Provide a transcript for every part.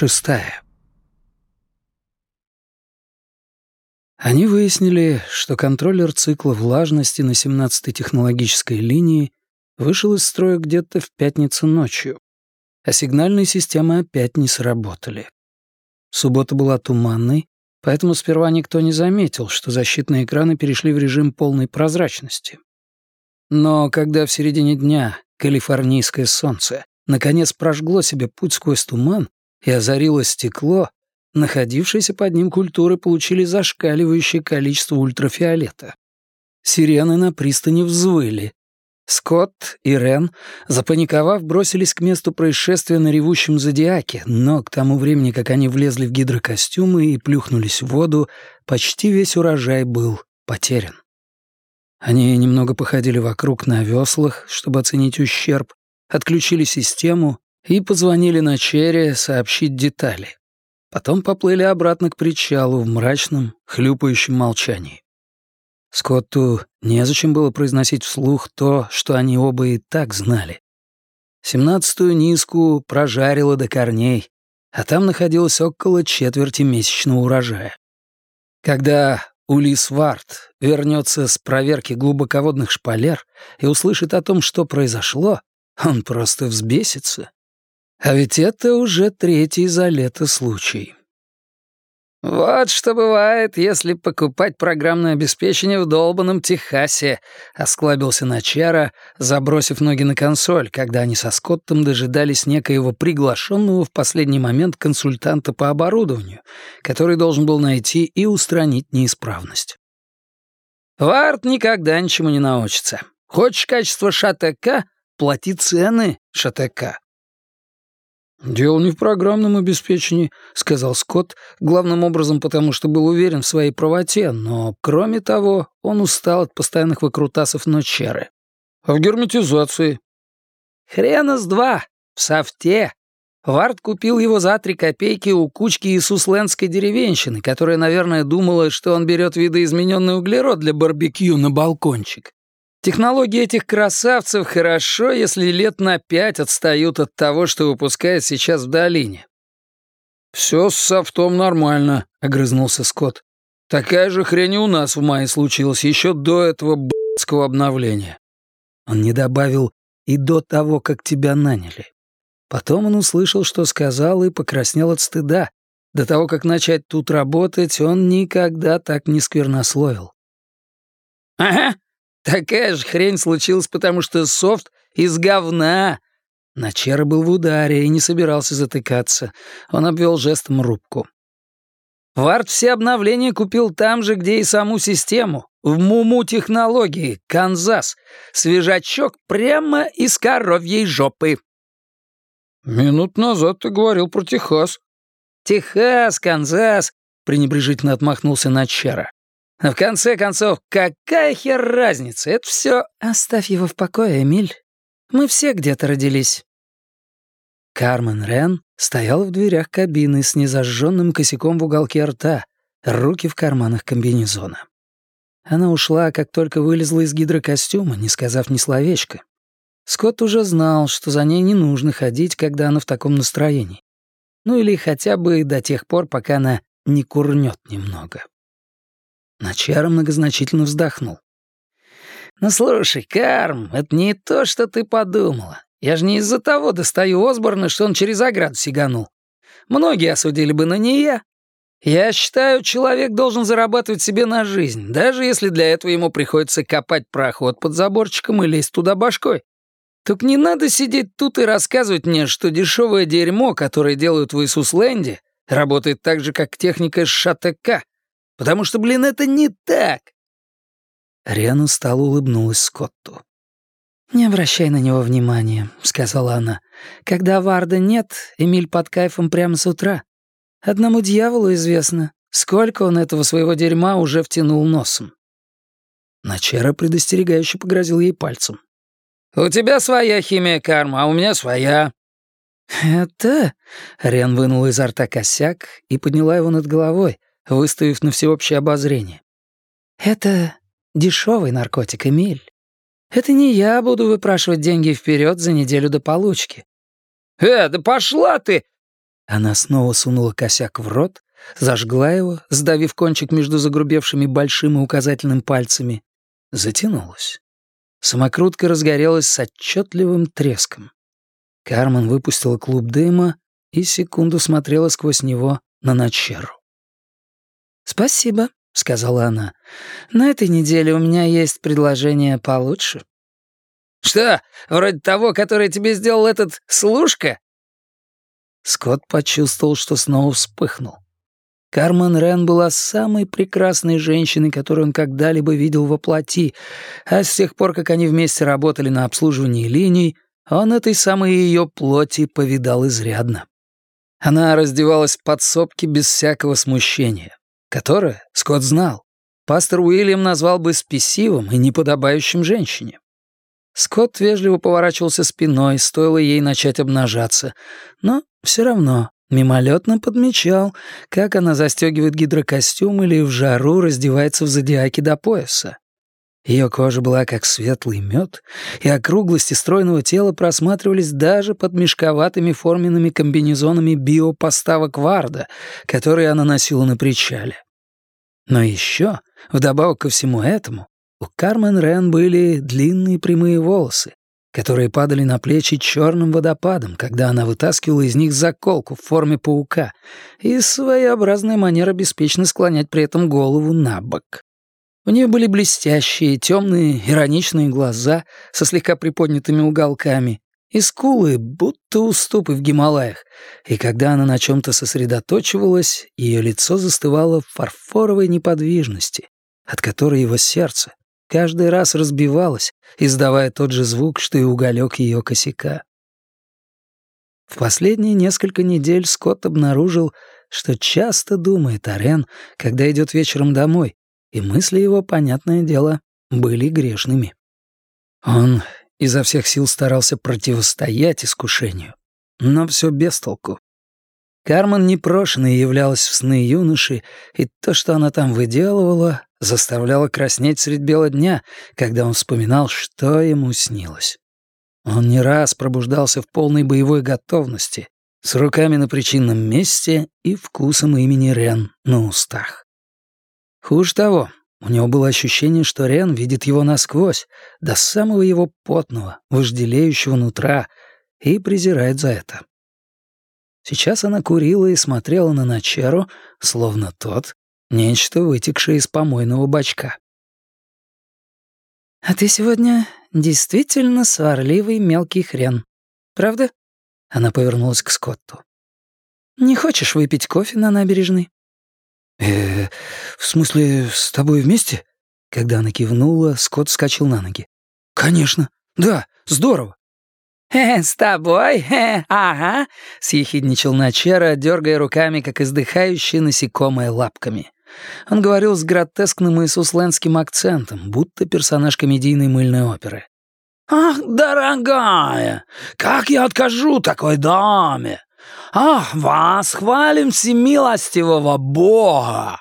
Шестая Они выяснили, что контроллер цикла влажности на 17-й технологической линии вышел из строя где-то в пятницу ночью, а сигнальные системы опять не сработали. Суббота была туманной, поэтому сперва никто не заметил, что защитные экраны перешли в режим полной прозрачности. Но когда в середине дня калифорнийское солнце наконец прожгло себе путь сквозь туман и озарило стекло, находившиеся под ним культуры получили зашкаливающее количество ультрафиолета. Сирены на пристани взвыли. Скотт и Рен, запаниковав, бросились к месту происшествия на ревущем зодиаке, но к тому времени, как они влезли в гидрокостюмы и плюхнулись в воду, почти весь урожай был потерян. Они немного походили вокруг на веслах, чтобы оценить ущерб, отключили систему и позвонили на Черри сообщить детали. Потом поплыли обратно к причалу в мрачном, хлюпающем молчании. Скотту незачем было произносить вслух то, что они оба и так знали. Семнадцатую низку прожарило до корней, а там находилось около четверти месячного урожая. Когда Улис Варт вернется с проверки глубоководных шпалер и услышит о том, что произошло, он просто взбесится. А ведь это уже третий за лето случай. «Вот что бывает, если покупать программное обеспечение в долбанном Техасе», — осклабился Начара, забросив ноги на консоль, когда они со Скоттом дожидались некоего приглашенного в последний момент консультанта по оборудованию, который должен был найти и устранить неисправность. «Варт никогда ничему не научится. Хочешь качество ШАТК — плати цены ШАТК. «Дело не в программном обеспечении», — сказал Скотт, главным образом потому, что был уверен в своей правоте, но, кроме того, он устал от постоянных выкрутасов Ночеры. «А в герметизации?» «Хрена с два! В софте!» Вард купил его за три копейки у кучки иисуслендской деревенщины, которая, наверное, думала, что он берет видоизмененный углерод для барбекю на балкончик. Технологии этих красавцев хорошо, если лет на пять отстают от того, что выпускает сейчас в долине. «Все с софтом нормально», — огрызнулся Скотт. «Такая же хрень у нас в мае случилась, еще до этого б***ского обновления». Он не добавил «и до того, как тебя наняли». Потом он услышал, что сказал, и покраснел от стыда. До того, как начать тут работать, он никогда так не сквернословил. «Ага, Такая же хрень случилась, потому что софт из говна. Начера был в ударе и не собирался затыкаться. Он обвел жестом рубку. Вард все обновления купил там же, где и саму систему. В Муму технологии, Канзас. Свежачок прямо из коровьей жопы. «Минут назад ты говорил про Техас». «Техас, Канзас», — пренебрежительно отмахнулся Начера. В конце концов, какая хер разница? Это все... Оставь его в покое, Эмиль. Мы все где-то родились. Кармен Рен стоял в дверях кабины с незажженным косяком в уголке рта, руки в карманах комбинезона. Она ушла, как только вылезла из гидрокостюма, не сказав ни словечка. Скотт уже знал, что за ней не нужно ходить, когда она в таком настроении. Ну или хотя бы до тех пор, пока она не курнет немного. Начара многозначительно вздохнул. «Ну слушай, Карм, это не то, что ты подумала. Я же не из-за того достаю Осборна, что он через ограду сиганул. Многие осудили бы, но не я. Я считаю, человек должен зарабатывать себе на жизнь, даже если для этого ему приходится копать проход под заборчиком и лезть туда башкой. Только не надо сидеть тут и рассказывать мне, что дешевое дерьмо, которое делают в Иисусленде, работает так же, как техника ШАТК. Потому что, блин, это не так!» Риан устало улыбнулась Скотту. «Не обращай на него внимания», — сказала она. «Когда Варда нет, Эмиль под кайфом прямо с утра. Одному дьяволу известно, сколько он этого своего дерьма уже втянул носом». Начера предостерегающе погрозил ей пальцем. «У тебя своя химия карма, а у меня своя». «Это...» — Рен вынул изо рта косяк и подняла его над головой, выставив на всеобщее обозрение. «Это дешевый наркотик, Эмиль. Это не я буду выпрашивать деньги вперед за неделю до получки». «Э, да пошла ты!» Она снова сунула косяк в рот, зажгла его, сдавив кончик между загрубевшими большим и указательным пальцами, затянулась. Самокрутка разгорелась с отчетливым треском. Кармен выпустила клуб дыма и секунду смотрела сквозь него на Начеру. «Спасибо», — сказала она. «На этой неделе у меня есть предложение получше». «Что, вроде того, которое тебе сделал этот служка?» Скотт почувствовал, что снова вспыхнул. Кармен Рен была самой прекрасной женщиной, которую он когда-либо видел во плоти, а с тех пор, как они вместе работали на обслуживании линий, он этой самой ее плоти повидал изрядно. Она раздевалась в подсобке без всякого смущения, которое, Скотт знал, пастор Уильям назвал бы спесивым и неподобающим женщине. Скотт вежливо поворачивался спиной, стоило ей начать обнажаться, но все равно Мимолетно подмечал, как она застегивает гидрокостюм или в жару раздевается в зодиаке до пояса. Ее кожа была как светлый мед, и округлости стройного тела просматривались даже под мешковатыми форменными комбинезонами биопоставок Варда, которые она носила на причале. Но еще, вдобавок ко всему этому, у Кармен Рен были длинные прямые волосы, которые падали на плечи черным водопадом, когда она вытаскивала из них заколку в форме паука, и своеобразная манера беспечно склонять при этом голову на бок. У нее были блестящие, темные, ироничные глаза со слегка приподнятыми уголками, и скулы, будто уступы в Гималаях, и когда она на чем-то сосредоточивалась, ее лицо застывало в фарфоровой неподвижности, от которой его сердце каждый раз разбивалась, издавая тот же звук, что и уголек ее косяка. В последние несколько недель Скотт обнаружил, что часто думает о Рен, когда идет вечером домой, и мысли его, понятное дело, были грешными. Он изо всех сил старался противостоять искушению, но все без толку. Кармен непрошенной являлась в сны юноши, и то, что она там выделывала, заставляло краснеть средь бела дня, когда он вспоминал, что ему снилось. Он не раз пробуждался в полной боевой готовности, с руками на причинном месте и вкусом имени Рен на устах. Хуже того, у него было ощущение, что Рен видит его насквозь, до самого его потного, вожделеющего нутра, и презирает за это. Сейчас она курила и смотрела на Начеру, словно тот — нечто, вытекшее из помойного бачка. «А ты сегодня действительно сварливый мелкий хрен, правда?» Она повернулась к Скотту. «Не хочешь выпить кофе на набережной?» Э в смысле, с тобой вместе?» Когда она кивнула, Скотт вскочил на ноги. «Конечно. Да, здорово. «Э, «С тобой? Э, ага», — съехидничал Начера, дергая руками, как издыхающие насекомые лапками. Он говорил с гротескным иисусленским акцентом, будто персонаж комедийной мыльной оперы. «Ах, дорогая, как я откажу такой даме? Ах, вас хвалим всемилостивого Бога!»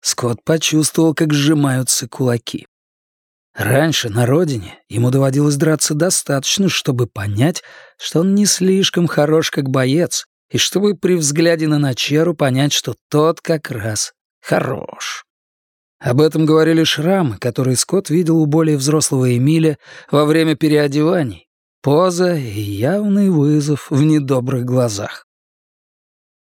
Скотт почувствовал, как сжимаются кулаки. Раньше на родине ему доводилось драться достаточно, чтобы понять, что он не слишком хорош как боец, и чтобы при взгляде на Начеру понять, что тот как раз хорош. Об этом говорили шрамы, которые Скотт видел у более взрослого Эмиля во время переодеваний, поза и явный вызов в недобрых глазах.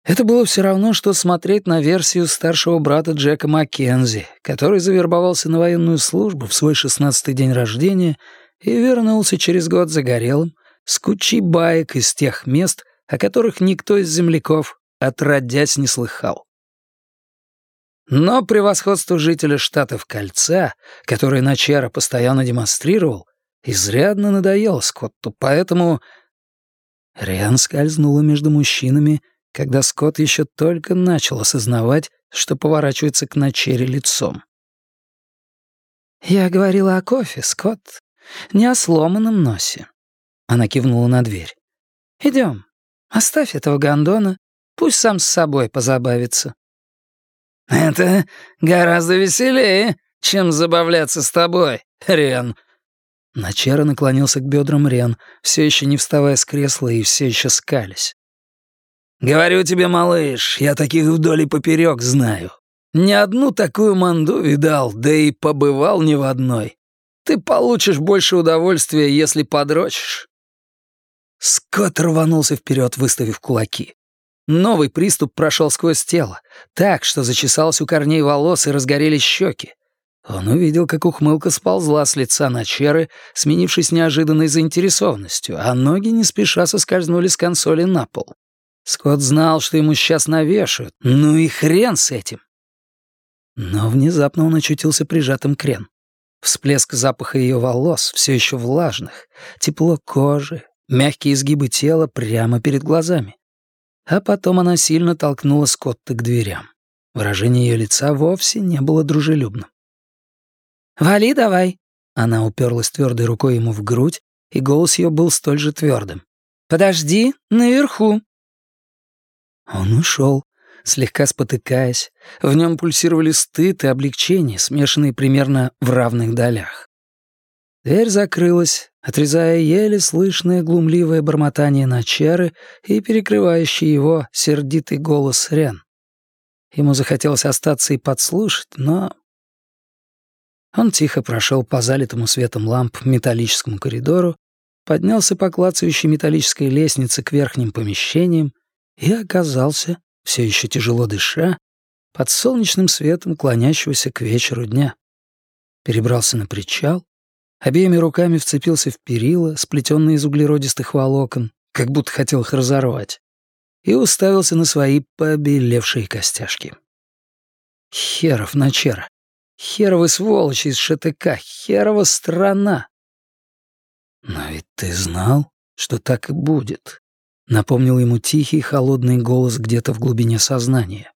Это было все равно, что смотреть на версию старшего брата Джека Маккензи, который завербовался на военную службу в свой шестнадцатый день рождения и вернулся через год загорелым, с кучей баек из тех мест, о которых никто из земляков отродясь не слыхал. Но превосходство жителя штатов Кольца, которое Начара постоянно демонстрировал, изрядно надоело Скотту, поэтому Риан скользнула между мужчинами — когда Скотт еще только начал осознавать, что поворачивается к Начере лицом. «Я говорила о кофе, Скотт, не о сломанном носе». Она кивнула на дверь. «Идем, оставь этого гондона, пусть сам с собой позабавится». «Это гораздо веселее, чем забавляться с тобой, Рен». Начера наклонился к бедрам Рен, все еще не вставая с кресла и все еще скались. «Говорю тебе, малыш, я таких вдоль и поперек знаю. Ни одну такую манду видал, да и побывал ни в одной. Ты получишь больше удовольствия, если подрочишь». Скотт рванулся вперед, выставив кулаки. Новый приступ прошел сквозь тело, так, что зачесалось у корней волос и разгорелись щеки. Он увидел, как ухмылка сползла с лица на черы, сменившись неожиданной заинтересованностью, а ноги не спеша соскользнули с консоли на пол. Скотт знал, что ему сейчас навешают. Ну и хрен с этим. Но внезапно он очутился прижатым к Рен. Всплеск запаха ее волос, все еще влажных, тепло кожи, мягкие изгибы тела прямо перед глазами. А потом она сильно толкнула Скотта к дверям. Выражение ее лица вовсе не было дружелюбным. «Вали давай!» Она уперлась твердой рукой ему в грудь, и голос ее был столь же твердым. «Подожди, наверху!» Он ушел, слегка спотыкаясь. В нем пульсировали стыд и облегчение, смешанные примерно в равных долях. Дверь закрылась, отрезая еле слышное глумливое бормотание Начеры и перекрывающий его сердитый голос Рен. Ему захотелось остаться и подслушать, но... Он тихо прошел по залитому светом ламп металлическому коридору, поднялся по клацающей металлической лестнице к верхним помещениям и оказался, все еще тяжело дыша, под солнечным светом клонящегося к вечеру дня. Перебрался на причал, обеими руками вцепился в перила, сплетенные из углеродистых волокон, как будто хотел их разорвать, и уставился на свои побелевшие костяшки. Херов начера. Херовы сволочи из ШТК. Херова страна. Но ведь ты знал, что так и будет. Напомнил ему тихий, холодный голос где-то в глубине сознания.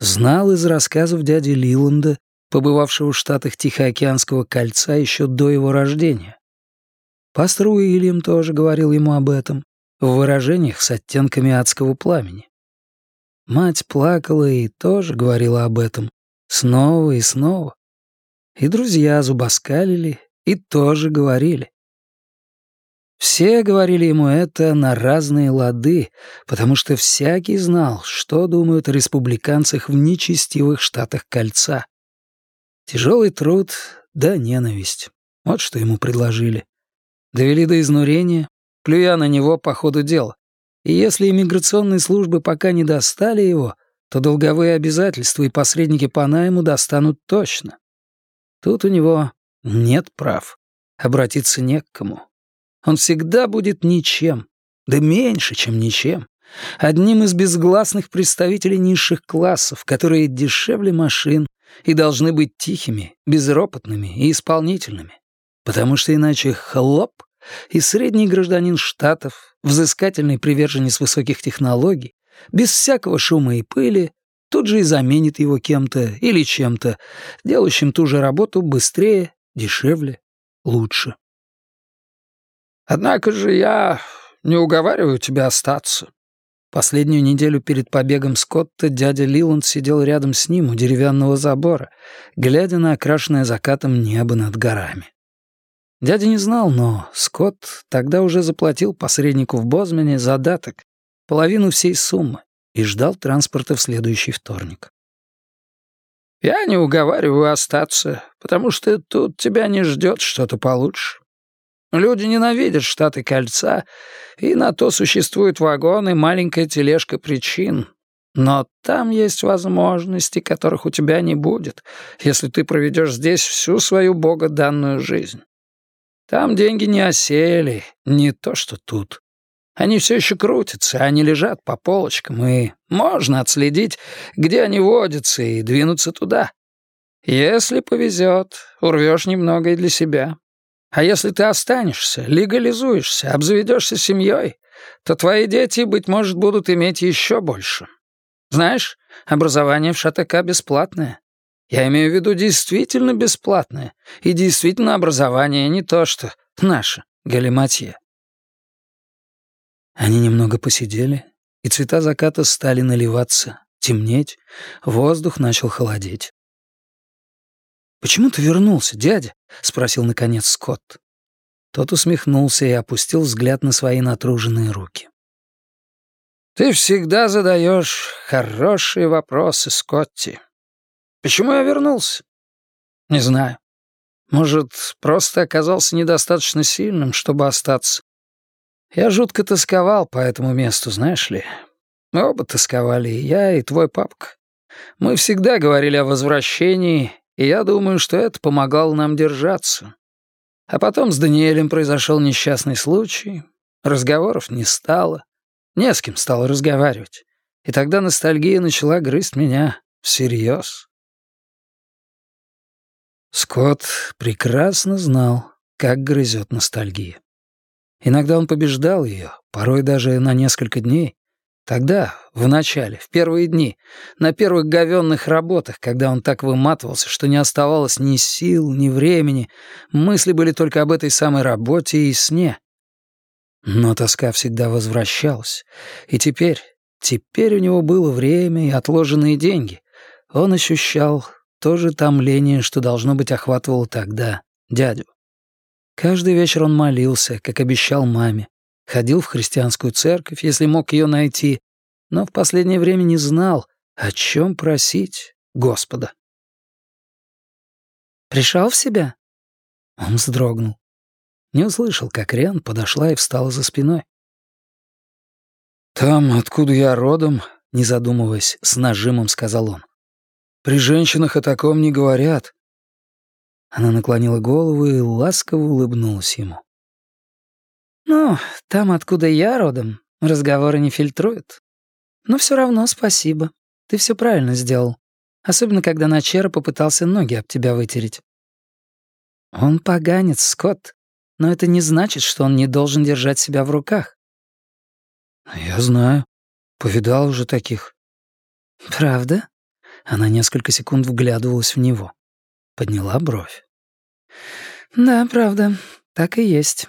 Знал из рассказов дяди Лиланда, побывавшего в Штатах Тихоокеанского кольца еще до его рождения. Пастор Уильям тоже говорил ему об этом, в выражениях с оттенками адского пламени. Мать плакала и тоже говорила об этом, снова и снова. И друзья зубоскалили и тоже говорили. Все говорили ему это на разные лады, потому что всякий знал, что думают о республиканцах в нечестивых штатах кольца. Тяжелый труд да ненависть. Вот что ему предложили. Довели до изнурения, плюя на него по ходу дела. И если иммиграционные службы пока не достали его, то долговые обязательства и посредники по найму достанут точно. Тут у него нет прав. Обратиться не к кому. Он всегда будет ничем, да меньше, чем ничем. Одним из безгласных представителей низших классов, которые дешевле машин и должны быть тихими, безропотными и исполнительными. Потому что иначе хлоп, и средний гражданин Штатов, взыскательный приверженец высоких технологий, без всякого шума и пыли, тут же и заменит его кем-то или чем-то, делающим ту же работу быстрее, дешевле, лучше. Однако же я не уговариваю тебя остаться». Последнюю неделю перед побегом Скотта дядя Лиланд сидел рядом с ним у деревянного забора, глядя на окрашенное закатом небо над горами. Дядя не знал, но Скотт тогда уже заплатил посреднику в Бозмане задаток, половину всей суммы, и ждал транспорта в следующий вторник. «Я не уговариваю остаться, потому что тут тебя не ждет что-то получше. Люди ненавидят Штаты Кольца, и на то существуют вагоны, маленькая тележка причин. Но там есть возможности, которых у тебя не будет, если ты проведешь здесь всю свою богоданную жизнь. Там деньги не осели, не то что тут. Они все еще крутятся, они лежат по полочкам, и можно отследить, где они водятся, и двинуться туда. Если повезет, урвешь немного и для себя. А если ты останешься, легализуешься, обзаведешься семьей, то твои дети, быть может, будут иметь еще больше. Знаешь, образование в ШТК бесплатное. Я имею в виду действительно бесплатное. И действительно образование не то, что наше, галиматье. Они немного посидели, и цвета заката стали наливаться, темнеть, воздух начал холодеть. «Почему ты вернулся, дядя?» — спросил, наконец, Скотт. Тот усмехнулся и опустил взгляд на свои натруженные руки. «Ты всегда задаешь хорошие вопросы, Скотти. Почему я вернулся? Не знаю. Может, просто оказался недостаточно сильным, чтобы остаться. Я жутко тосковал по этому месту, знаешь ли. Мы оба тосковали, и я, и твой папка. Мы всегда говорили о возвращении, и я думаю, что это помогало нам держаться. А потом с Даниэлем произошел несчастный случай, разговоров не стало, не с кем стало разговаривать. И тогда ностальгия начала грызть меня всерьез. Скотт прекрасно знал, как грызет ностальгия. Иногда он побеждал ее, порой даже на несколько дней. Тогда, в начале, в первые дни, на первых говенных работах, когда он так выматывался, что не оставалось ни сил, ни времени, мысли были только об этой самой работе и сне. Но тоска всегда возвращалась. И теперь, теперь у него было время и отложенные деньги. Он ощущал то же томление, что должно быть охватывало тогда дядю. Каждый вечер он молился, как обещал маме, ходил в христианскую церковь, если мог ее найти, но в последнее время не знал, о чем просить Господа. «Пришел в себя?» Он вздрогнул. Не услышал, как Рен подошла и встала за спиной. «Там, откуда я родом», — не задумываясь, с нажимом сказал он. При женщинах о таком не говорят». Она наклонила голову и ласково улыбнулась ему. «Ну, там, откуда я родом, разговоры не фильтруют. Но все равно спасибо. Ты все правильно сделал. Особенно, когда Начера попытался ноги об тебя вытереть. Он поганец, Скотт, но это не значит, что он не должен держать себя в руках. Я знаю. Повидал уже таких. Правда? Она несколько секунд вглядывалась в него. Подняла бровь. «Да, правда, так и есть.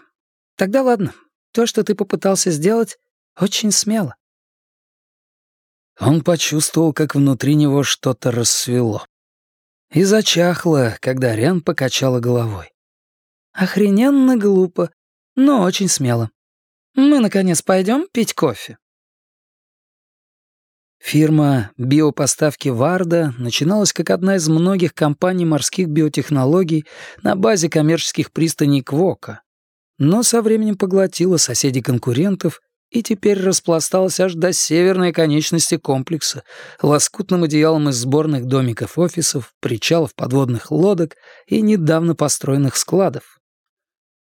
Тогда ладно. То, что ты попытался сделать, очень смело». Он почувствовал, как внутри него что-то рассвело. И зачахло, когда Рен покачала головой. «Охрененно глупо, но очень смело. Мы, наконец, пойдем пить кофе?» Фирма биопоставки Варда начиналась как одна из многих компаний морских биотехнологий на базе коммерческих пристаней Квока, но со временем поглотила соседей конкурентов и теперь распласталась аж до северной конечности комплекса, лоскутным одеялом из сборных домиков офисов, причалов подводных лодок и недавно построенных складов.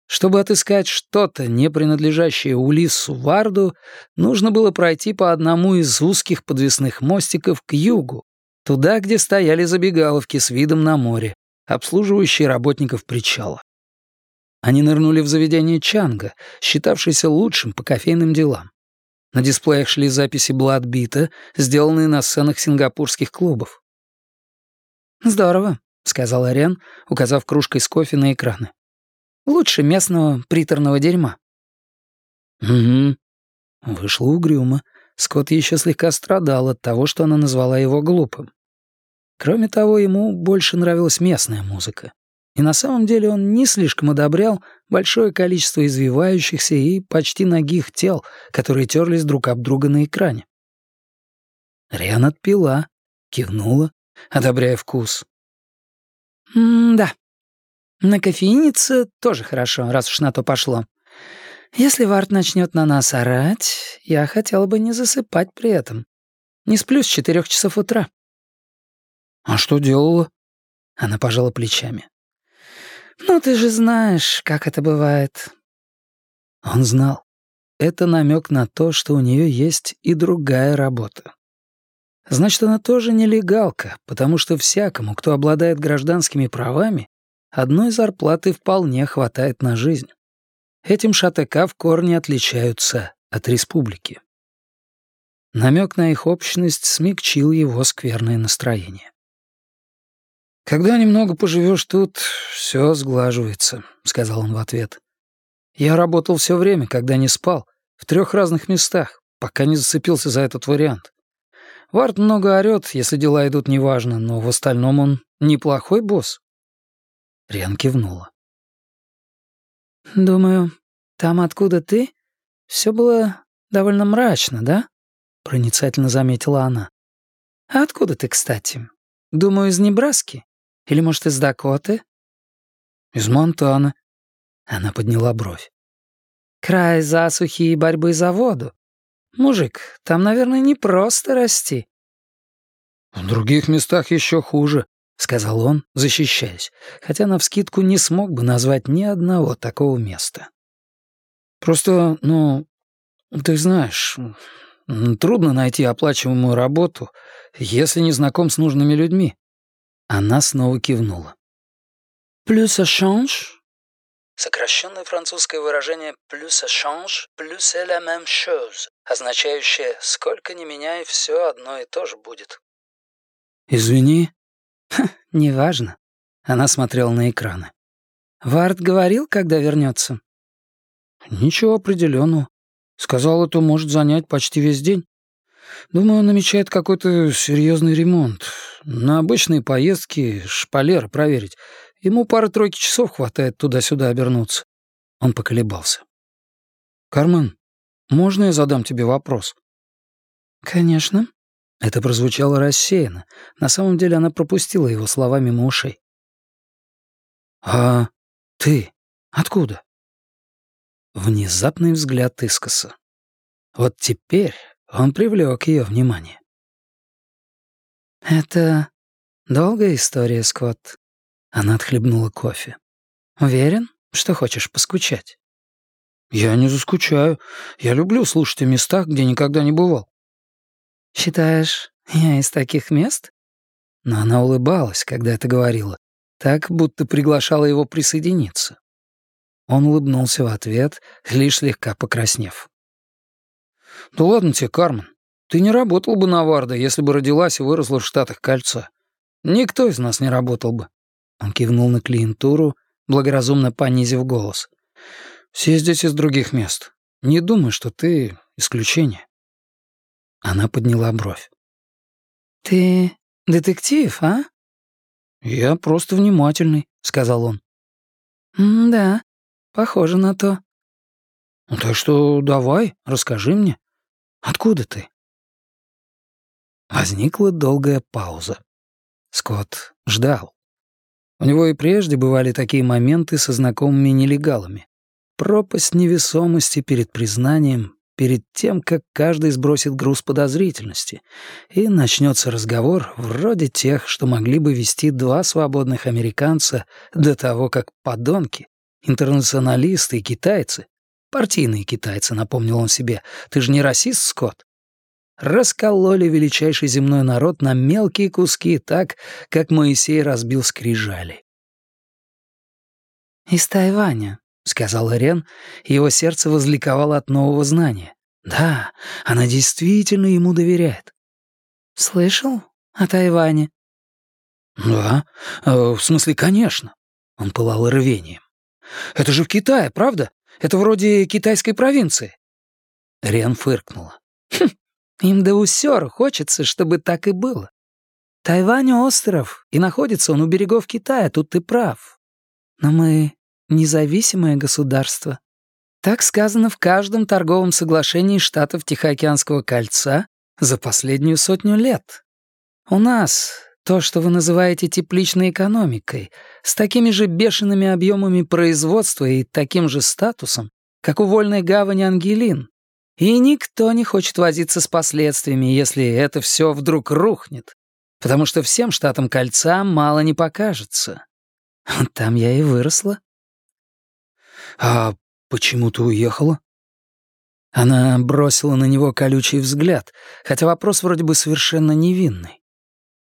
Чтобы отыскать что-то, не принадлежащее Улиссу Варду, нужно было пройти по одному из узких подвесных мостиков к югу, туда, где стояли забегаловки с видом на море, обслуживающие работников причала. Они нырнули в заведение Чанга, считавшееся лучшим по кофейным делам. На дисплеях шли записи Бладбита, сделанные на сценах сингапурских клубов. «Здорово», — сказал Арен, указав кружкой с кофе на экраны. Лучше местного приторного дерьма». «Угу». Вышло угрюмо. Скотт еще слегка страдал от того, что она назвала его глупым. Кроме того, ему больше нравилась местная музыка. И на самом деле он не слишком одобрял большое количество извивающихся и почти ногих тел, которые терлись друг об друга на экране. Риан отпила, кивнула, одобряя вкус. «М-да, на кофейнице тоже хорошо, раз уж на то пошло. Если Варт начнет на нас орать, я хотела бы не засыпать при этом. Не сплю с четырех часов утра. А что делала? Она пожала плечами. Ну, ты же знаешь, как это бывает. Он знал. Это намек на то, что у нее есть и другая работа. Значит, она тоже нелегалка, потому что всякому, кто обладает гражданскими правами, Одной зарплаты вполне хватает на жизнь. Этим ШАТК в корне отличаются от республики. Намек на их общность смягчил его скверное настроение. «Когда немного поживешь тут, все сглаживается», — сказал он в ответ. «Я работал все время, когда не спал, в трех разных местах, пока не зацепился за этот вариант. Вард много орёт, если дела идут неважно, но в остальном он неплохой босс. Рен кивнула. «Думаю, там, откуда ты, все было довольно мрачно, да? проницательно заметила она. «А откуда ты, кстати? Думаю, из Небраски? Или, может, из Дакоты?» «Из Монтаны». Она подняла бровь. «Край засухи и борьбы за воду. Мужик, там, наверное, не просто расти». «В других местах еще хуже», — сказал он, защищаясь, хотя навскидку не смог бы назвать ни одного такого места. «Просто, ну, ты знаешь, трудно найти оплачиваемую работу, если не знаком с нужными людьми». Она снова кивнула. «Плюс échange?» Сокращенное французское выражение «плюс échange», «плюс est la même chose», означающее «сколько ни меняй, все одно и то же будет». «Извини». Ха, «Неважно». Она смотрела на экраны. «Вард говорил, когда вернется?» «Ничего определенного. Сказал, это может занять почти весь день. Думаю, он намечает какой-то серьезный ремонт. На обычные поездки шпалеры проверить. Ему пары-тройки часов хватает туда-сюда обернуться». Он поколебался. «Кармен, можно я задам тебе вопрос?» «Конечно». Это прозвучало рассеянно. На самом деле она пропустила его слова мимо ушей. «А ты откуда?» Внезапный взгляд искоса. Вот теперь он привлек ее внимание. «Это долгая история, Скотт». Она отхлебнула кофе. «Уверен, что хочешь поскучать?» «Я не заскучаю. Я люблю слушать о местах, где никогда не бывал». «Считаешь, я из таких мест?» Но она улыбалась, когда это говорила, так, будто приглашала его присоединиться. Он улыбнулся в ответ, лишь слегка покраснев. «Да ладно тебе, Кармен. Ты не работал бы на Варда, если бы родилась и выросла в Штатах Кольца. Никто из нас не работал бы». Он кивнул на клиентуру, благоразумно понизив голос. «Все здесь из других мест. Не думай, что ты исключение». Она подняла бровь. «Ты детектив, а?» «Я просто внимательный», — сказал он. «Да, похоже на то». «Ну, «Так что давай, расскажи мне. Откуда ты?» Возникла долгая пауза. Скотт ждал. У него и прежде бывали такие моменты со знакомыми нелегалами. Пропасть невесомости перед признанием, перед тем, как каждый сбросит груз подозрительности, и начнется разговор вроде тех, что могли бы вести два свободных американца до того, как подонки, интернационалисты и китайцы, партийные китайцы, напомнил он себе, ты же не расист, Скотт, раскололи величайший земной народ на мелкие куски так, как Моисей разбил скрижали. «Из Тайваня», — сказал Рен, и его сердце возликовало от нового знания. Да, она действительно ему доверяет. «Слышал о Тайване?» «Да, э, в смысле, конечно». Он пылал рвением. «Это же в Китае, правда? Это вроде китайской провинции». Рен фыркнула. «Хм, им до усер хочется, чтобы так и было. Тайвань — остров, и находится он у берегов Китая, тут ты прав. Но мы независимое государство. Так сказано в каждом торговом соглашении штатов Тихоокеанского кольца за последнюю сотню лет. У нас то, что вы называете тепличной экономикой, с такими же бешеными объемами производства и таким же статусом, как у вольной гавани Ангелин. И никто не хочет возиться с последствиями, если это все вдруг рухнет, потому что всем штатам кольца мало не покажется. Там я и выросла. «А почему ты уехала?» Она бросила на него колючий взгляд, хотя вопрос вроде бы совершенно невинный.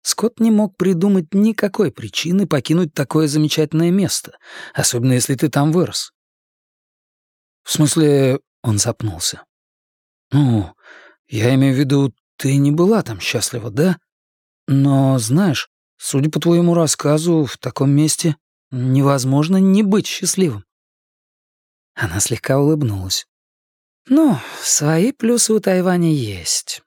Скотт не мог придумать никакой причины покинуть такое замечательное место, особенно если ты там вырос. «В смысле...» — он запнулся. «Ну, я имею в виду, ты не была там счастлива, да? Но, знаешь, судя по твоему рассказу, в таком месте невозможно не быть счастливым. Она слегка улыбнулась. «Ну, свои плюсы у Тайваня есть.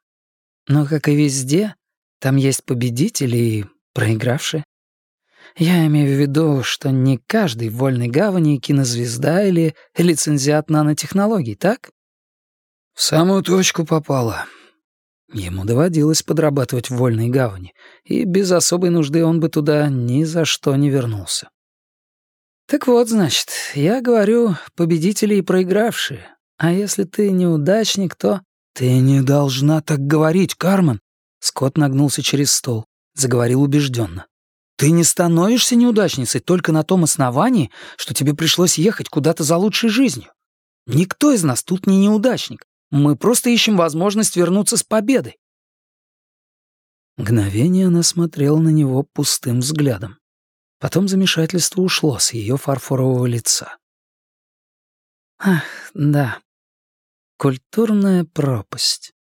Но, как и везде, там есть победители и проигравшие. Я имею в виду, что не каждый в вольной гавани кинозвезда или лицензиат нанотехнологий, так?» «В самую точку попала. Ему доводилось подрабатывать в вольной гавани, и без особой нужды он бы туда ни за что не вернулся. «Так вот, значит, я говорю, победители и проигравшие. А если ты неудачник, то...» «Ты не должна так говорить, Кармен!» Скотт нагнулся через стол, заговорил убежденно. «Ты не становишься неудачницей только на том основании, что тебе пришлось ехать куда-то за лучшей жизнью. Никто из нас тут не неудачник. Мы просто ищем возможность вернуться с победой». Мгновение она смотрела на него пустым взглядом. Потом замешательство ушло с ее фарфорового лица. «Ах, да. Культурная пропасть.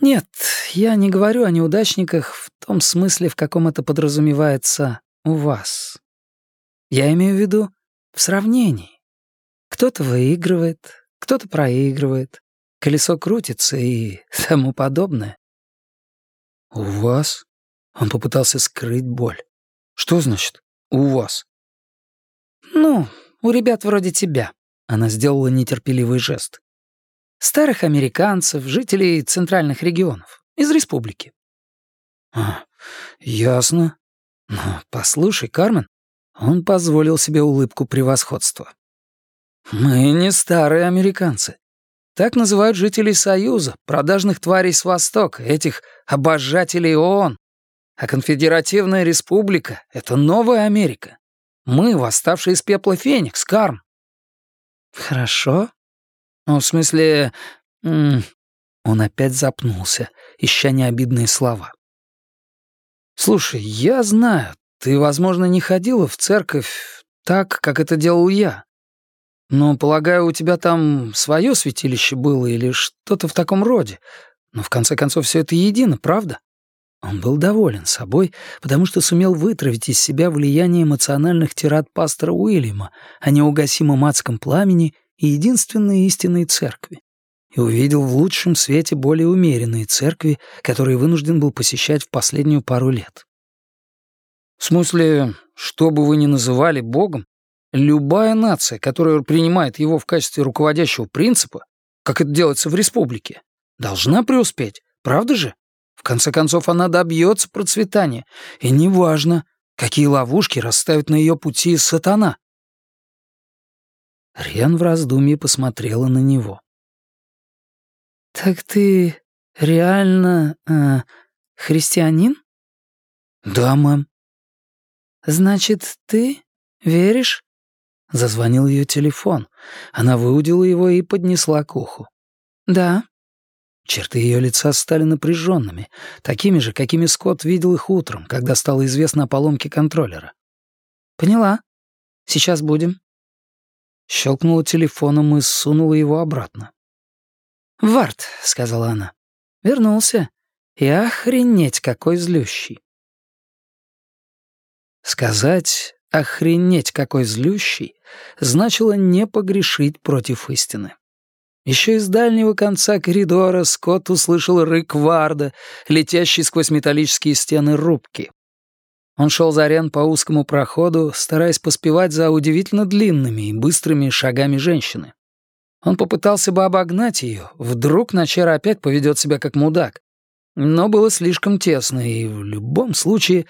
Нет, я не говорю о неудачниках в том смысле, в каком это подразумевается у вас. Я имею в виду в сравнении. Кто-то выигрывает, кто-то проигрывает, колесо крутится и тому подобное. «У вас?» — он попытался скрыть боль. «Что значит «у вас»?» «Ну, у ребят вроде тебя», — она сделала нетерпеливый жест. «Старых американцев, жителей центральных регионов, из республики». «А, ясно. Но послушай, Кармен, он позволил себе улыбку превосходства. Мы не старые американцы. Так называют жителей Союза, продажных тварей с Востока, этих обожателей ООН. А конфедеративная республика — это новая Америка. Мы — восставшие из пепла Феникс, Карм. Хорошо. Ну, в смысле... Он опять запнулся, ища необидные слова. «Слушай, я знаю, ты, возможно, не ходила в церковь так, как это делал я. Но, полагаю, у тебя там свое святилище было или что-то в таком роде. Но в конце концов все это едино, правда? Он был доволен собой, потому что сумел вытравить из себя влияние эмоциональных тират пастора Уильяма о неугасимом адском пламени и единственной истинной церкви. И увидел в лучшем свете более умеренные церкви, которые вынужден был посещать в последнюю пару лет. В смысле, что бы вы ни называли Богом, Любая нация, которая принимает его в качестве руководящего принципа, как это делается в республике, должна преуспеть, правда же? Конце концов, она добьется процветания, и неважно, какие ловушки расставит на ее пути сатана. Рен в раздумье посмотрела на него. «Так ты реально э, христианин?» «Да, мэм». «Значит, ты веришь Зазвонил ее телефон. Она выудила его и поднесла к уху. «Да». Черты ее лица стали напряженными, такими же, какими Скотт видел их утром, когда стало известно о поломке контроллера. «Поняла. Сейчас будем». Щелкнула телефоном и сунула его обратно. «Вард», — сказала она. «Вернулся. И охренеть, какой злющий». Сказать Охренеть, какой злющий, значило не погрешить против истины. Еще из дальнего конца коридора Скотт услышал рык Варда, летящий сквозь металлические стены рубки. Он шел за Рен по узкому проходу, стараясь поспевать за удивительно длинными и быстрыми шагами женщины. Он попытался бы обогнать ее, вдруг Начера опять поведет себя как мудак. Но было слишком тесно, и в любом случае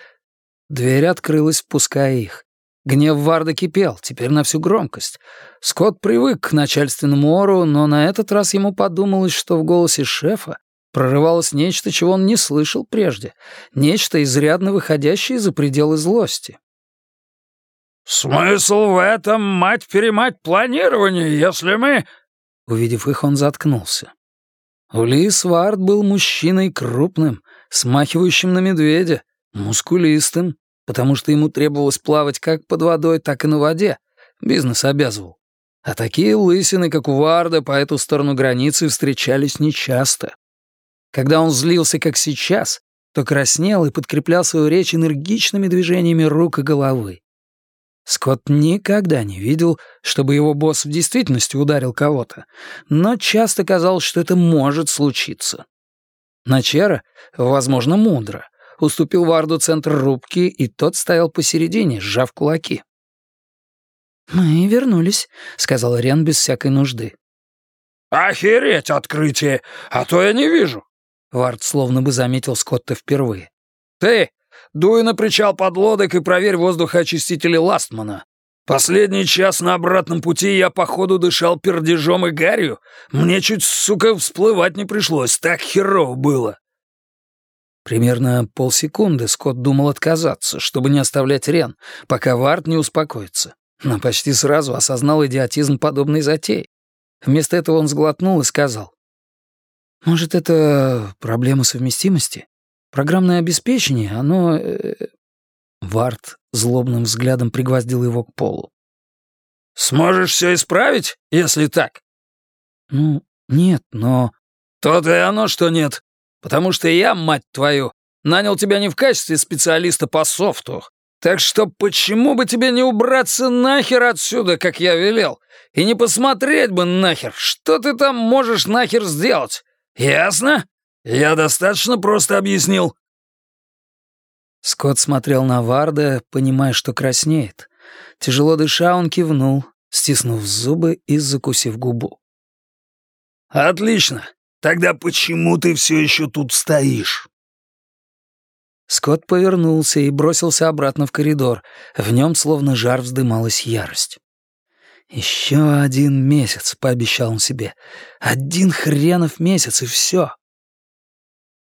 дверь открылась, впуская их. Гнев Варда кипел, теперь на всю громкость. Скотт привык к начальственному ору, но на этот раз ему подумалось, что в голосе шефа прорывалось нечто, чего он не слышал прежде, нечто изрядно выходящее за пределы злости. «Смысл в этом, мать-перемать, планирование, если мы...» Увидев их, он заткнулся. Улис Вард был мужчиной крупным, смахивающим на медведя, мускулистым, потому что ему требовалось плавать как под водой, так и на воде. Бизнес обязывал. А такие лысины, как у Варда, по эту сторону границы встречались нечасто. Когда он злился, как сейчас, то краснел и подкреплял свою речь энергичными движениями рук и головы. Скотт никогда не видел, чтобы его босс в действительности ударил кого-то, но часто казалось, что это может случиться. Начера, возможно, мудро, уступил Варду центр рубки, и тот стоял посередине, сжав кулаки. «Мы вернулись», — сказал Рен без всякой нужды. «Охереть открытие! А то я не вижу!» Вард словно бы заметил Скотта впервые. «Ты, дуй на причал подлодок и проверь воздухоочистители Ластмана. Последний час на обратном пути я, походу, дышал пердежом и гарью. Мне чуть, сука, всплывать не пришлось, так херово было». Примерно полсекунды Скотт думал отказаться, чтобы не оставлять Рен, пока Вард не успокоится. Но почти сразу осознал идиотизм подобной затеи. Вместо этого он сглотнул и сказал. «Может, это проблема совместимости? Программное обеспечение, оно...» э, Вард злобным взглядом пригвоздил его к полу. «Сможешь все исправить, если так?» «Ну, нет, но...» «То-то и оно, что нет. Потому что я, мать твою, нанял тебя не в качестве специалиста по софту. Так что почему бы тебе не убраться нахер отсюда, как я велел? И не посмотреть бы нахер, что ты там можешь нахер сделать? Ясно? Я достаточно просто объяснил». Скотт смотрел на Варда, понимая, что краснеет. Тяжело дыша, он кивнул, стиснув зубы и закусив губу. «Отлично. Тогда почему ты все еще тут стоишь?» Скотт повернулся и бросился обратно в коридор. В нем словно жар вздымалась ярость. «Еще один месяц», — пообещал он себе. «Один хренов месяц, и все.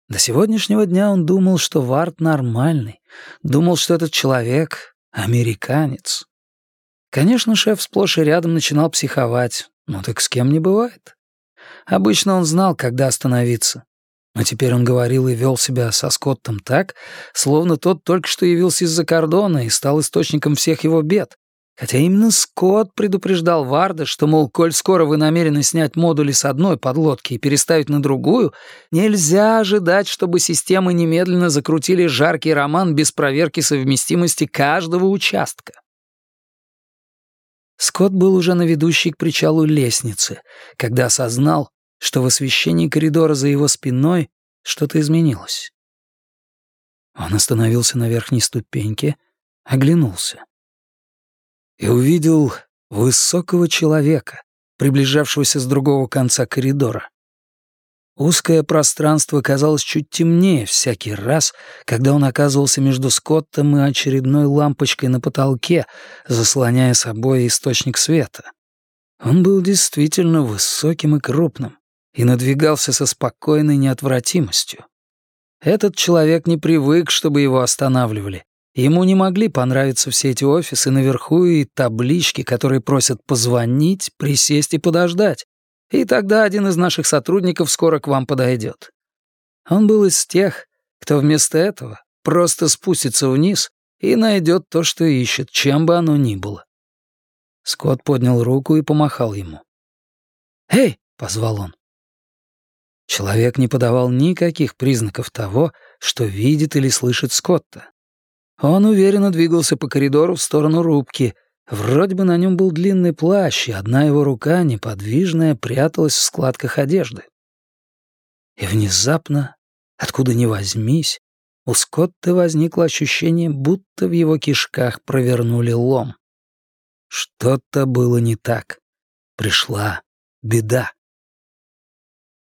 До сегодняшнего дня он думал, что Варт нормальный, думал, что этот человек — американец. Конечно, шеф сплошь и рядом начинал психовать, но так с кем не бывает. Обычно он знал, когда остановиться. Но теперь он говорил и вел себя со Скоттом так, словно тот только что явился из-за кордона и стал источником всех его бед, Хотя именно Скотт предупреждал Варда, что, мол, коль скоро вы намерены снять модули с одной подлодки и переставить на другую, нельзя ожидать, чтобы системы немедленно закрутили жаркий роман без проверки совместимости каждого участка. Скотт был уже на ведущей к причалу лестницы, когда осознал, что в освещении коридора за его спиной что-то изменилось. Он остановился на верхней ступеньке, оглянулся и увидел высокого человека, приближавшегося с другого конца коридора. Узкое пространство казалось чуть темнее всякий раз, когда он оказывался между Скоттом и очередной лампочкой на потолке, заслоняя собой источник света. Он был действительно высоким и крупным и надвигался со спокойной неотвратимостью. Этот человек не привык, чтобы его останавливали, Ему не могли понравиться все эти офисы наверху и таблички, которые просят позвонить, присесть и подождать. И тогда один из наших сотрудников скоро к вам подойдет. Он был из тех, кто вместо этого просто спустится вниз и найдет то, что ищет, чем бы оно ни было. Скотт поднял руку и помахал ему. «Эй!» — позвал он. Человек не подавал никаких признаков того, что видит или слышит Скотта. Он уверенно двигался по коридору в сторону рубки. Вроде бы на нем был длинный плащ, и одна его рука, неподвижная, пряталась в складках одежды. И внезапно, откуда ни возьмись, у Скотта возникло ощущение, будто в его кишках провернули лом. Что-то было не так. Пришла беда.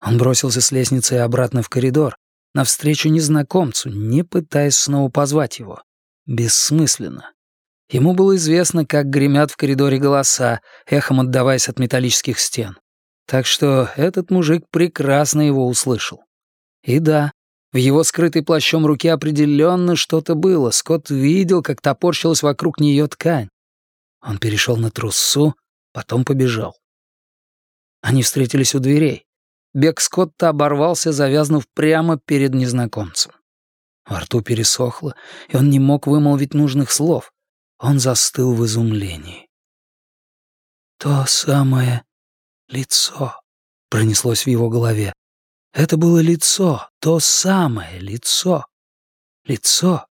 Он бросился с лестницы обратно в коридор, навстречу незнакомцу, не пытаясь снова позвать его. Бессмысленно. Ему было известно, как гремят в коридоре голоса, эхом отдаваясь от металлических стен. Так что этот мужик прекрасно его услышал. И да, в его скрытой плащом руке определенно что-то было. Скотт видел, как топорщилась вокруг нее ткань. Он перешел на трусу, потом побежал. Они встретились у дверей. Бег Скотта оборвался, завязнув прямо перед незнакомцем. Во рту пересохло, и он не мог вымолвить нужных слов. Он застыл в изумлении. «То самое лицо», — пронеслось в его голове. Это было лицо, то самое лицо. Лицо,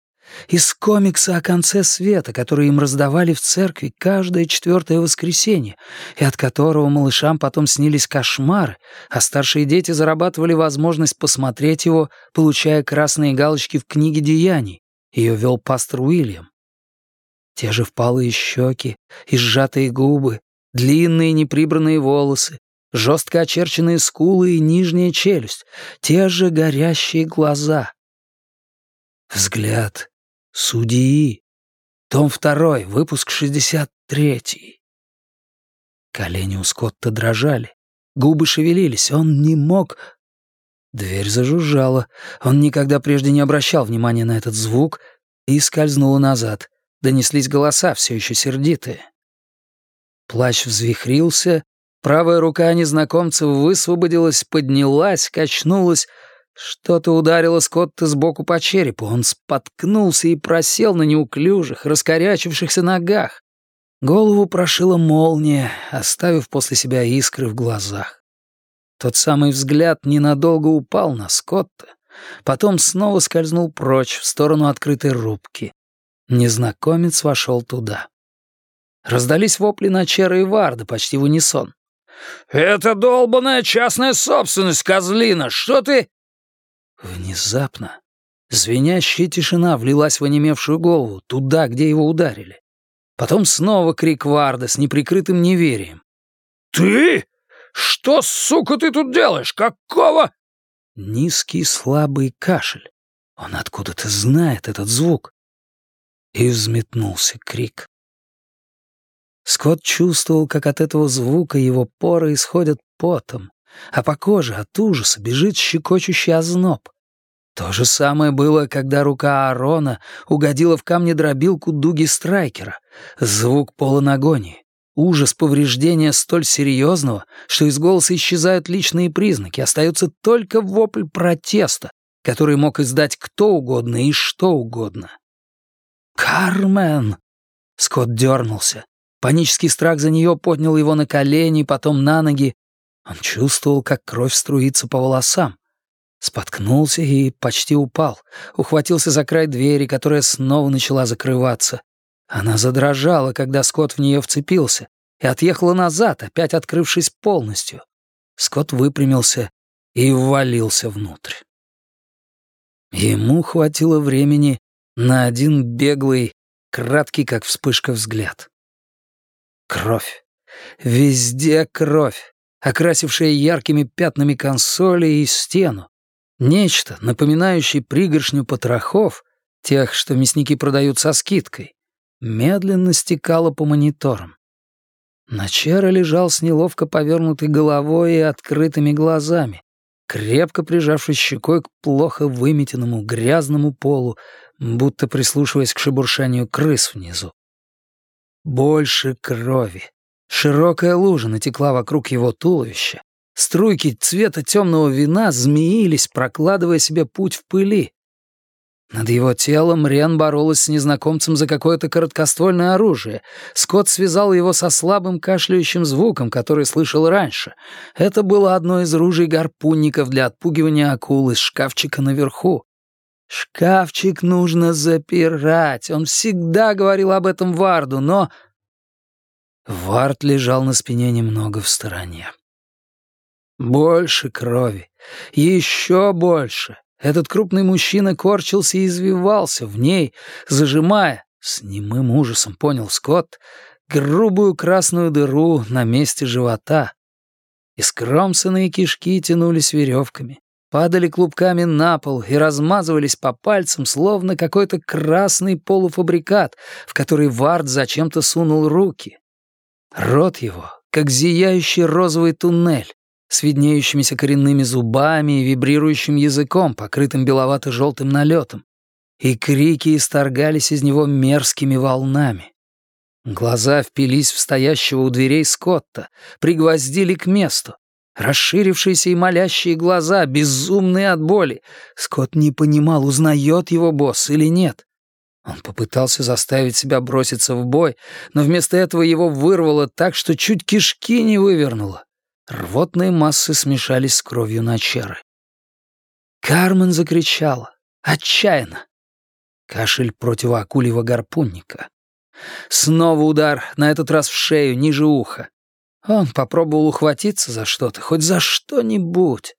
из комикса о конце света, который им раздавали в церкви каждое четвертое воскресенье, и от которого малышам потом снились кошмары, а старшие дети зарабатывали возможность посмотреть его, получая красные галочки в книге деяний. Ее вел пастор Уильям. Те же впалые щеки и сжатые губы, длинные неприбранные волосы, жестко очерченные скулы и нижняя челюсть, те же горящие глаза. Взгляд судьи. Том 2, выпуск 63. Колени у Скотта дрожали, губы шевелились, он не мог... Дверь зажужжала, он никогда прежде не обращал внимания на этот звук и скользнула назад. Донеслись голоса, все еще сердитые. Плащ взвихрился, правая рука незнакомца высвободилась, поднялась, качнулась, что-то ударило Скотта сбоку по черепу. Он споткнулся и просел на неуклюжих, раскорячившихся ногах. Голову прошила молния, оставив после себя искры в глазах. Тот самый взгляд ненадолго упал на Скотта, потом снова скользнул прочь, в сторону открытой рубки. Незнакомец вошел туда. Раздались вопли Начера и Варда почти в унисон. «Это долбаная частная собственность, козлина! Что ты...» Внезапно звенящая тишина влилась в онемевшую голову, туда, где его ударили. Потом снова крик Варда с неприкрытым неверием. «Ты? Что, сука, ты тут делаешь? Какого?» Низкий слабый кашель. Он откуда-то знает этот звук. И взметнулся крик. Скотт чувствовал, как от этого звука его поры исходят потом, а по коже от ужаса бежит щекочущий озноб. То же самое было, когда рука Аарона угодила в камнедробилку дуги Страйкера. Звук полон агонии. Ужас повреждения столь серьезного, что из голоса исчезают личные признаки, остается только вопль протеста, который мог издать кто угодно и что угодно. «Кармен!» Скотт дернулся. Панический страх за нее поднял его на колени, потом на ноги, он чувствовал, как кровь струится по волосам. Споткнулся и почти упал. Ухватился за край двери, которая снова начала закрываться. Она задрожала, когда Скотт в нее вцепился, и отъехала назад, опять открывшись полностью. Скотт выпрямился и ввалился внутрь. Ему хватило времени на один беглый, краткий, как вспышка, взгляд. Кровь. Везде кровь окрасившее яркими пятнами консоли и стену. Нечто, напоминающее пригоршню потрохов, тех, что мясники продают со скидкой, медленно стекало по мониторам. Начара лежал с неловко повернутой головой и открытыми глазами, крепко прижавшись щекой к плохо выметенному грязному полу, будто прислушиваясь к шебуршанию крыс внизу. Больше крови. Широкая лужа натекла вокруг его туловища. Струйки цвета темного вина змеились, прокладывая себе путь в пыли. Над его телом Рен боролась с незнакомцем за какое-то короткоствольное оружие. Скотт связал его со слабым кашляющим звуком, который слышал раньше. Это было одно из ружей гарпунников для отпугивания акул из шкафчика наверху. «Шкафчик нужно запирать», он всегда говорил об этом Варду, но Вард лежал на спине немного в стороне. Больше крови. Еще больше. Этот крупный мужчина корчился и извивался в ней, зажимая, с немым ужасом понял Скотт, грубую красную дыру на месте живота. Искромсанные кишки тянулись веревками, падали клубками на пол и размазывались по пальцам, словно какой-то красный полуфабрикат, в который Вард зачем-то сунул руки. Рот его, как зияющий розовый туннель, с виднеющимися коренными зубами и вибрирующим языком, покрытым беловато-желтым налетом, и крики исторгались из него мерзкими волнами. Глаза впились в стоящего у дверей Скотта, пригвоздили к месту. Расширившиеся и молящие глаза, безумные от боли. Скотт не понимал, узнает его босс или нет. Он попытался заставить себя броситься в бой, но вместо этого его вырвало так, что чуть кишки не вывернуло. Рвотные массы смешались с кровью Начары. Кармен закричала. Отчаянно. Кашель противоакульего гарпунника. Снова удар, на этот раз в шею, ниже уха. Он попробовал ухватиться за что-то, хоть за что-нибудь.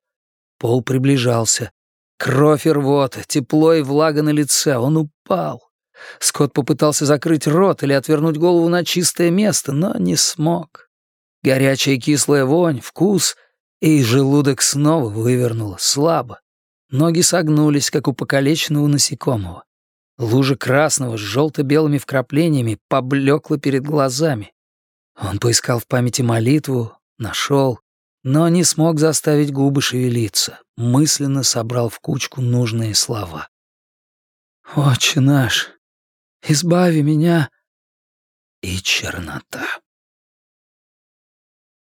Пол приближался. Кровь и рвота, тепло и влага на лице. Он упал. Скотт попытался закрыть рот или отвернуть голову на чистое место, но не смог. Горячая кислая вонь, вкус, и желудок снова вывернуло, слабо. Ноги согнулись, как у покалеченного насекомого. Лужа красного с желто-белыми вкраплениями поблекла перед глазами. Он поискал в памяти молитву, нашел, но не смог заставить губы шевелиться, мысленно собрал в кучку нужные слова. «Отче наш, избави меня!» И чернота.